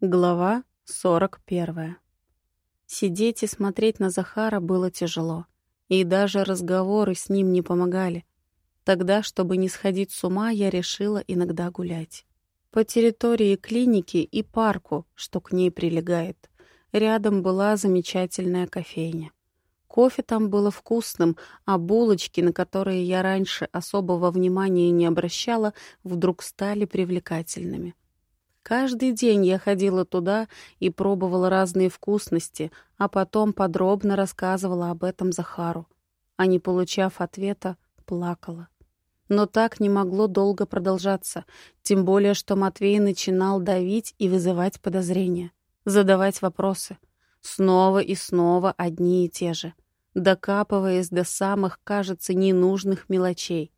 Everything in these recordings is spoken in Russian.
Глава 41. Сидеть и смотреть на Захара было тяжело, и даже разговоры с ним не помогали. Тогда, чтобы не сходить с ума, я решила иногда гулять. По территории клиники и парку, что к ней прилегает. Рядом была замечательная кофейня. Кофе там было вкусным, а булочки, на которые я раньше особого внимания не обращала, вдруг стали привлекательными. Каждый день я ходила туда и пробовала разные вкусности, а потом подробно рассказывала об этом Захару. А не получав ответа, плакала. Но так не могло долго продолжаться, тем более, что Матвей начинал давить и вызывать подозрения, задавать вопросы. Снова и снова одни и те же, докапываясь до самых, кажется, ненужных мелочей.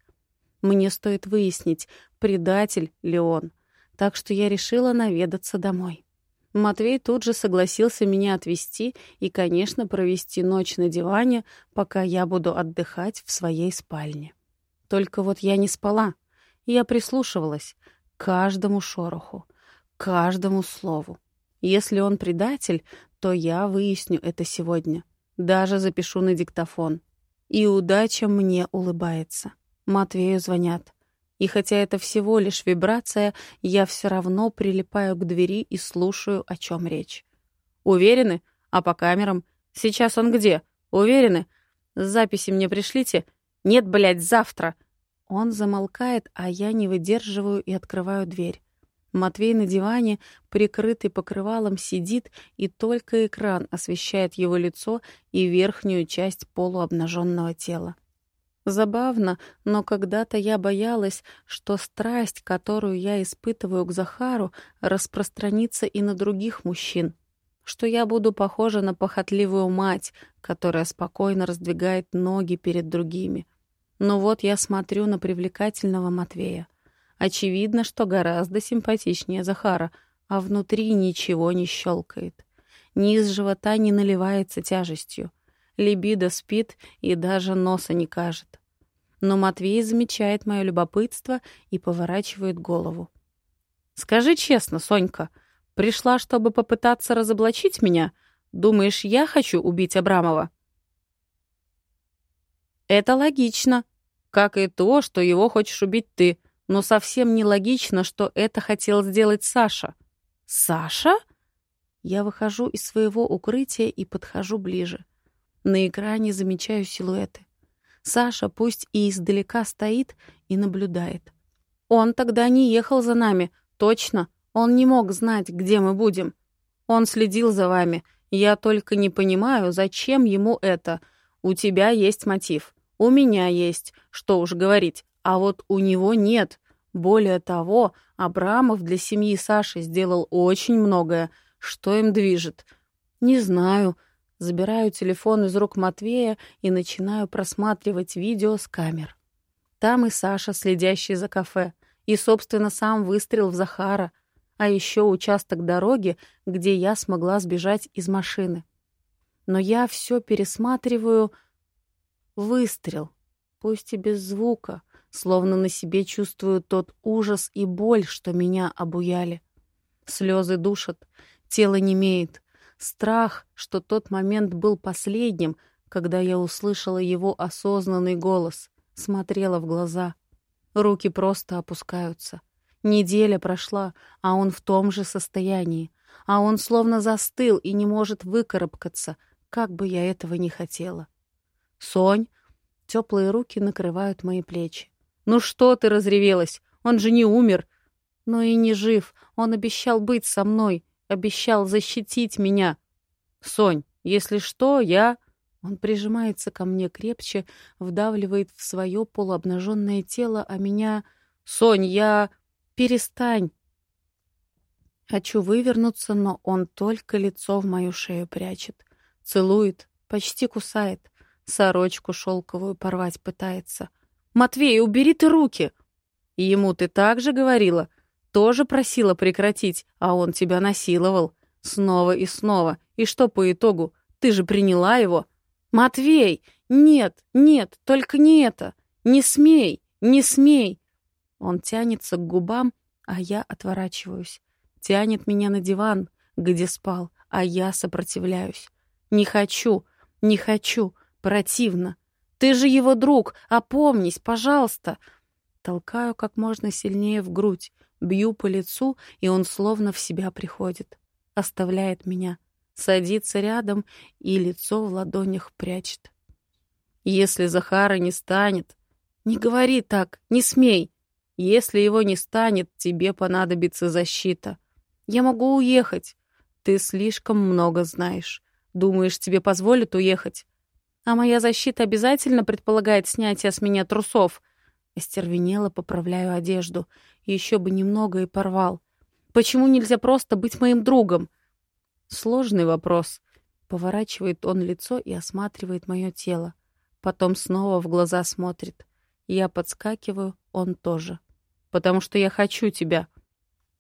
Мне стоит выяснить, предатель ли он — так что я решила наведаться домой. Матвей тут же согласился меня отвезти и, конечно, провести ночь на диване, пока я буду отдыхать в своей спальне. Только вот я не спала. Я прислушивалась к каждому шороху, каждому слову. Если он предатель, то я выясню это сегодня. Даже запишу на диктофон. И удача мне улыбается. Матвею звонят. И хотя это всего лишь вибрация, я все равно прилипаю к двери и слушаю, о чем речь. «Уверены? А по камерам? Сейчас он где? Уверены? Записи мне пришлите? Нет, блядь, завтра!» Он замолкает, а я не выдерживаю и открываю дверь. Матвей на диване, прикрытый покрывалом, сидит, и только экран освещает его лицо и верхнюю часть полуобнаженного тела. Забавно, но когда-то я боялась, что страсть, которую я испытываю к Захару, распространится и на других мужчин, что я буду похожа на похотливую мать, которая спокойно раздвигает ноги перед другими. Но вот я смотрю на привлекательного Матвея. Очевидно, что гораздо симпатичнее Захара, а внутри ничего не щелкает. Низ живота не наливается тяжестью. Либидо спит и даже носа не кажет. Но Матвей замечает мое любопытство и поворачивает голову. «Скажи честно, Сонька, пришла, чтобы попытаться разоблачить меня? Думаешь, я хочу убить Абрамова?» «Это логично, как и то, что его хочешь убить ты, но совсем не логично, что это хотел сделать Саша». «Саша?» Я выхожу из своего укрытия и подхожу ближе. На экране замечаю силуэты. Саша пусть и издалека стоит и наблюдает. Он тогда не ехал за нами, точно. Он не мог знать, где мы будем. Он следил за вами. Я только не понимаю, зачем ему это. У тебя есть мотив. У меня есть, что уж говорить. А вот у него нет. Более того, Абрамов для семьи Саши сделал очень многое. Что им движет? Не знаю. Забираю телефон из рук Матвея и начинаю просматривать видео с камер. Там и Саша, следящий за кафе, и, собственно, сам выстрел в Захара, а еще участок дороги, где я смогла сбежать из машины. Но я все пересматриваю. Выстрел, пусть и без звука, словно на себе чувствую тот ужас и боль, что меня обуяли. Слезы душат, тело немеет — Страх, что тот момент был последним, когда я услышала его осознанный голос, смотрела в глаза. Руки просто опускаются. Неделя прошла, а он в том же состоянии. А он словно застыл и не может выкарабкаться, как бы я этого не хотела. «Сонь!» Теплые руки накрывают мои плечи. «Ну что ты разревелась? Он же не умер!» «Но и не жив. Он обещал быть со мной. Обещал защитить меня. Сонь, если что, я... Он прижимается ко мне крепче, вдавливает в свое полуобнаженное тело, а меня... Сонь, я... Перестань. Хочу вывернуться, но он только лицо в мою шею прячет. Целует, почти кусает. Сорочку шелковую порвать пытается. «Матвей, убери ты руки!» «Ему ты так же говорила?» Тоже просила прекратить, а он тебя насиловал. Снова и снова. И что по итогу? Ты же приняла его. Матвей! Нет, нет, только не это. Не смей, не смей. Он тянется к губам, а я отворачиваюсь. тянет меня на диван, где спал, а я сопротивляюсь. Не хочу, не хочу, противно. Ты же его друг, опомнись, пожалуйста. Толкаю как можно сильнее в грудь, бью по лицу, и он словно в себя приходит. Оставляет меня, садится рядом и лицо в ладонях прячет. Если Захара не станет... Не говори так, не смей. Если его не станет, тебе понадобится защита. Я могу уехать. Ты слишком много знаешь. Думаешь, тебе позволят уехать? А моя защита обязательно предполагает снятие с меня трусов. Остервенело поправляю одежду. Еще бы немного и порвал. Почему нельзя просто быть моим другом? Сложный вопрос. Поворачивает он лицо и осматривает мое тело. Потом снова в глаза смотрит. Я подскакиваю, он тоже. Потому что я хочу тебя.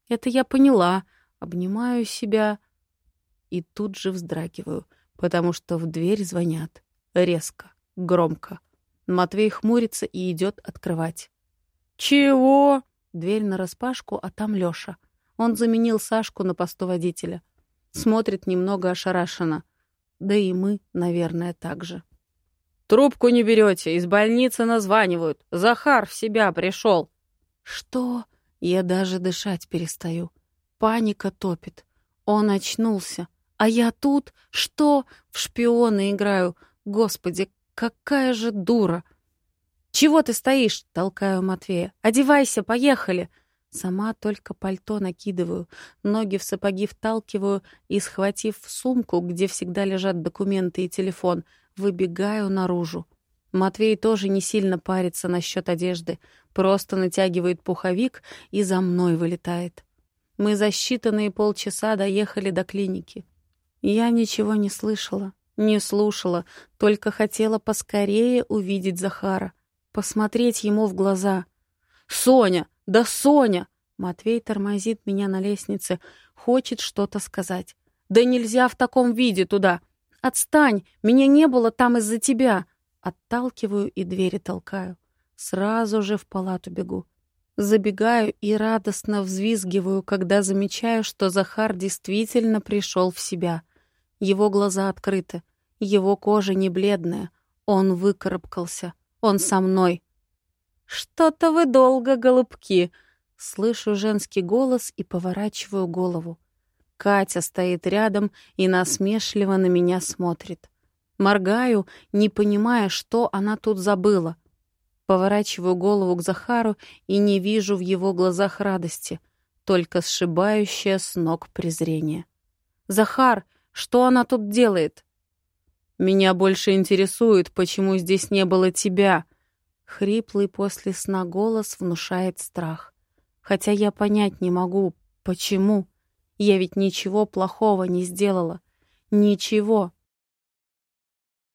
Это я поняла. Обнимаю себя и тут же вздрагиваю, потому что в дверь звонят. Резко, громко. Матвей хмурится и идет открывать. «Чего?» Дверь нараспашку, а там Лёша. Он заменил Сашку на посту водителя. Смотрит немного ошарашенно. Да и мы, наверное, так же. «Трубку не берете, из больницы названивают. Захар в себя пришел». «Что?» Я даже дышать перестаю. Паника топит. Он очнулся. А я тут, что, в шпиона играю. Господи, какая же дура! «Чего ты стоишь?» — толкаю Матвея. «Одевайся, поехали!» Сама только пальто накидываю, ноги в сапоги вталкиваю и, схватив сумку, где всегда лежат документы и телефон, выбегаю наружу. Матвей тоже не сильно парится насчет одежды, просто натягивает пуховик и за мной вылетает. Мы за считанные полчаса доехали до клиники. Я ничего не слышала, не слушала, только хотела поскорее увидеть Захара, посмотреть ему в глаза. «Соня! Да Соня!» Матвей тормозит меня на лестнице, хочет что-то сказать. «Да нельзя в таком виде туда! Отстань! Меня не было там из-за тебя!» Отталкиваю и двери толкаю. Сразу же в палату бегу. Забегаю и радостно взвизгиваю, когда замечаю, что Захар действительно пришел в себя. Его глаза открыты, его кожа не бледная. Он выкарабкался. Он со мной. «Что-то вы долго, голубки!» Слышу женский голос и поворачиваю голову. Катя стоит рядом и насмешливо на меня смотрит. Моргаю, не понимая, что она тут забыла. Поворачиваю голову к Захару и не вижу в его глазах радости, только сшибающее с ног презрение. «Захар, что она тут делает?» «Меня больше интересует, почему здесь не было тебя». Хриплый после сна голос внушает страх. Хотя я понять не могу, почему. Я ведь ничего плохого не сделала. Ничего.